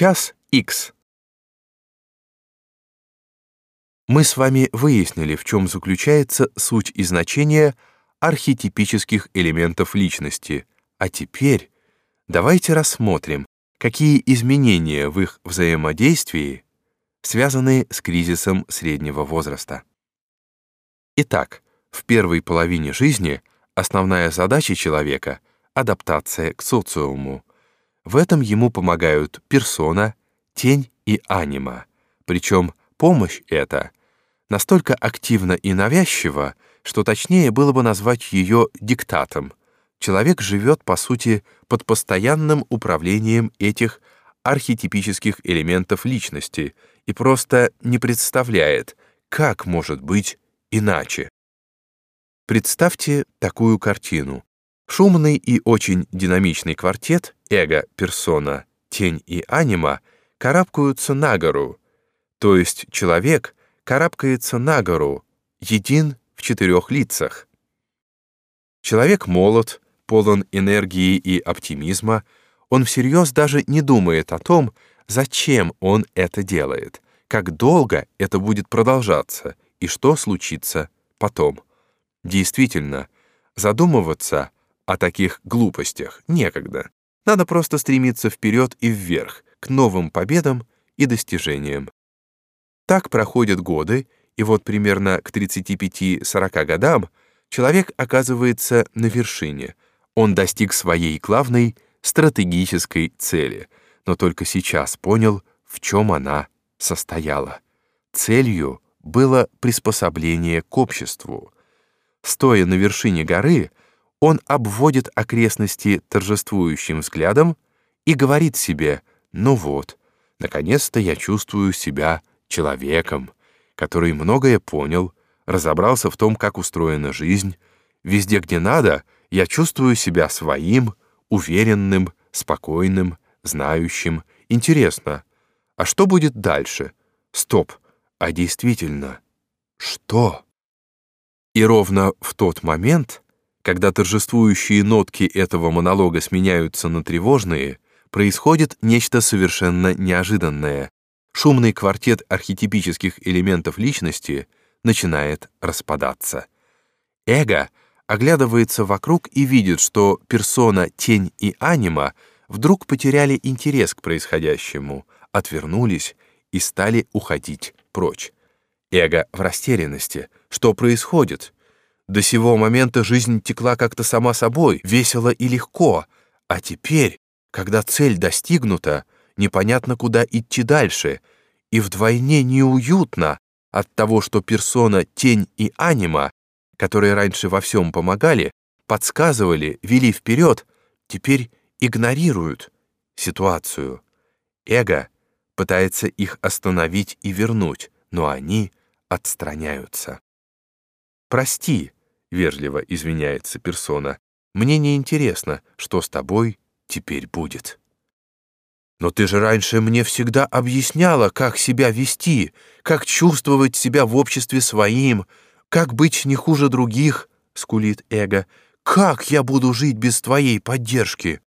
Час X. Мы с вами выяснили, в чем заключается суть и значение архетипических элементов личности, а теперь давайте рассмотрим, какие изменения в их взаимодействии связаны с кризисом среднего возраста. Итак, в первой половине жизни основная задача человека — адаптация к социуму. В этом ему помогают персона, тень и анима. Причем помощь эта настолько активна и навязчива, что точнее было бы назвать ее диктатом. Человек живет, по сути, под постоянным управлением этих архетипических элементов личности и просто не представляет, как может быть иначе. Представьте такую картину. Шумный и очень динамичный квартет эго, персона, тень и анима карабкаются на гору, то есть человек карабкается на гору, един в четырех лицах. Человек молод, полон энергии и оптимизма, он всерьез даже не думает о том, зачем он это делает, как долго это будет продолжаться и что случится потом. Действительно, задумываться о таких глупостях некогда. Надо просто стремиться вперед и вверх, к новым победам и достижениям. Так проходят годы, и вот примерно к 35-40 годам человек оказывается на вершине. Он достиг своей главной стратегической цели, но только сейчас понял, в чем она состояла. Целью было приспособление к обществу. Стоя на вершине горы, он обводит окрестности торжествующим взглядом и говорит себе «Ну вот, наконец-то я чувствую себя человеком, который многое понял, разобрался в том, как устроена жизнь. Везде, где надо, я чувствую себя своим, уверенным, спокойным, знающим. Интересно, а что будет дальше? Стоп, а действительно, что?» И ровно в тот момент, когда торжествующие нотки этого монолога сменяются на тревожные, происходит нечто совершенно неожиданное. Шумный квартет архетипических элементов личности начинает распадаться. Эго оглядывается вокруг и видит, что персона, тень и анима вдруг потеряли интерес к происходящему, отвернулись и стали уходить прочь. Эго в растерянности. Что происходит? До сего момента жизнь текла как-то сама собой, весело и легко, а теперь, когда цель достигнута, непонятно, куда идти дальше, и вдвойне неуютно от того, что персона, тень и анима, которые раньше во всем помогали, подсказывали, вели вперед, теперь игнорируют ситуацию. Эго пытается их остановить и вернуть, но они отстраняются. «Прости», — вежливо извиняется персона, «мне не интересно, что с тобой теперь будет». «Но ты же раньше мне всегда объясняла, как себя вести, как чувствовать себя в обществе своим, как быть не хуже других», — скулит эго. «Как я буду жить без твоей поддержки?»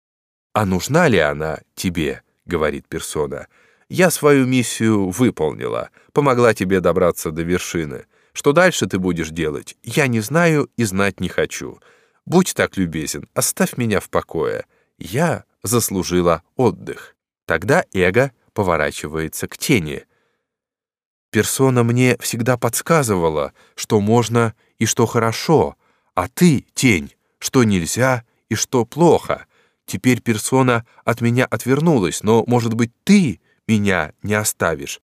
«А нужна ли она тебе?» — говорит персона. Я свою миссию выполнила, помогла тебе добраться до вершины. Что дальше ты будешь делать, я не знаю и знать не хочу. Будь так любезен, оставь меня в покое. Я заслужила отдых. Тогда эго поворачивается к тени. Персона мне всегда подсказывала, что можно и что хорошо, а ты, тень, что нельзя и что плохо. Теперь персона от меня отвернулась, но, может быть, ты меня не оставишь».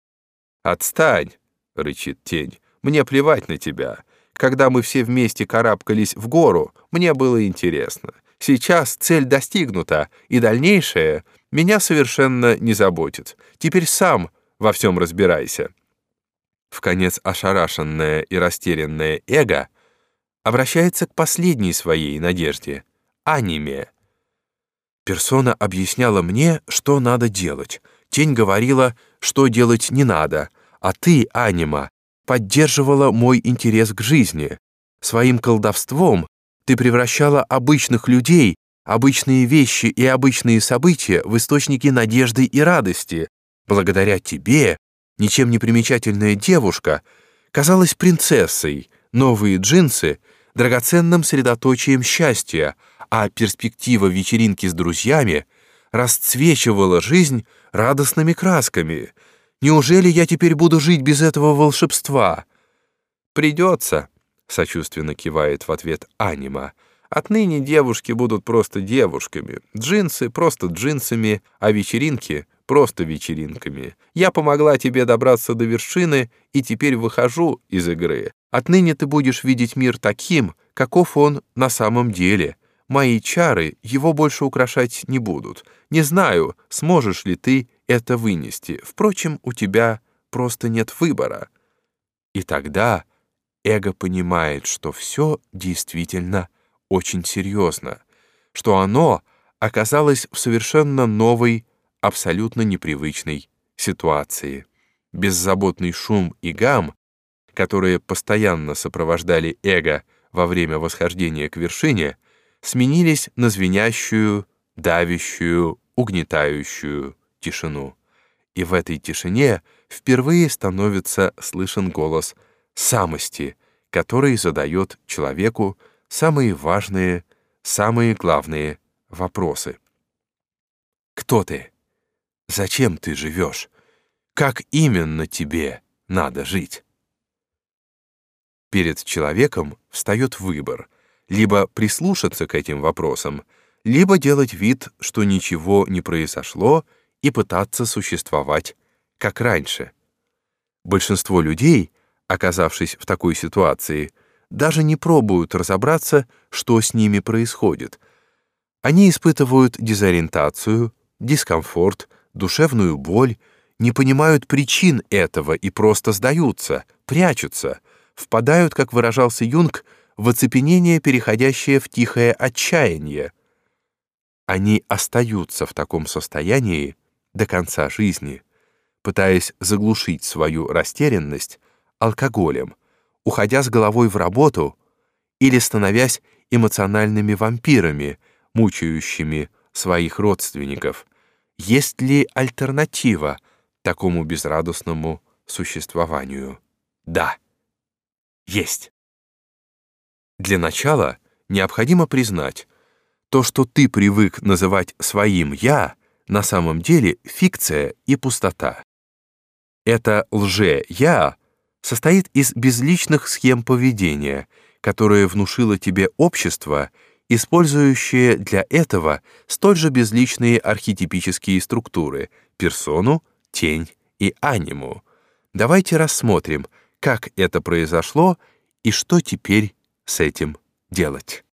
«Отстань!» — рычит тень. «Мне плевать на тебя. Когда мы все вместе карабкались в гору, мне было интересно. Сейчас цель достигнута, и дальнейшее меня совершенно не заботит. Теперь сам во всем разбирайся». В конец ошарашенное и растерянное эго обращается к последней своей надежде — аниме. Персона объясняла мне, что надо делать — Тень говорила, что делать не надо, а ты, анима, поддерживала мой интерес к жизни. Своим колдовством ты превращала обычных людей, обычные вещи и обычные события в источнике надежды и радости. Благодаря тебе ничем не примечательная девушка казалась принцессой, новые джинсы — драгоценным средоточием счастья, а перспектива вечеринки с друзьями расцвечивала жизнь радостными красками. Неужели я теперь буду жить без этого волшебства? Придется, — сочувственно кивает в ответ Анима, — Отныне девушки будут просто девушками, джинсы просто джинсами, а вечеринки просто вечеринками. Я помогла тебе добраться до вершины, и теперь выхожу из игры. Отныне ты будешь видеть мир таким, каков он на самом деле. Мои чары его больше украшать не будут. Не знаю, сможешь ли ты это вынести. Впрочем, у тебя просто нет выбора. И тогда эго понимает, что все действительно очень серьезно, что оно оказалось в совершенно новой, абсолютно непривычной ситуации. Беззаботный шум и гам, которые постоянно сопровождали эго во время восхождения к вершине, сменились на звенящую, давящую, угнетающую тишину. И в этой тишине впервые становится слышен голос самости, который задает человеку самые важные, самые главные вопросы. Кто ты? Зачем ты живешь? Как именно тебе надо жить? Перед человеком встает выбор — либо прислушаться к этим вопросам, либо делать вид, что ничего не произошло, и пытаться существовать как раньше. Большинство людей, оказавшись в такой ситуации, — даже не пробуют разобраться, что с ними происходит. Они испытывают дезориентацию, дискомфорт, душевную боль, не понимают причин этого и просто сдаются, прячутся, впадают, как выражался Юнг, в оцепенение, переходящее в тихое отчаяние. Они остаются в таком состоянии до конца жизни, пытаясь заглушить свою растерянность алкоголем, уходя с головой в работу или становясь эмоциональными вампирами, мучающими своих родственников. Есть ли альтернатива такому безрадостному существованию? Да, есть. Для начала необходимо признать, то, что ты привык называть своим «я», на самом деле фикция и пустота. Это лже-я состоит из безличных схем поведения, которые внушило тебе общество, использующее для этого столь же безличные архетипические структуры — персону, тень и аниму. Давайте рассмотрим, как это произошло и что теперь с этим делать.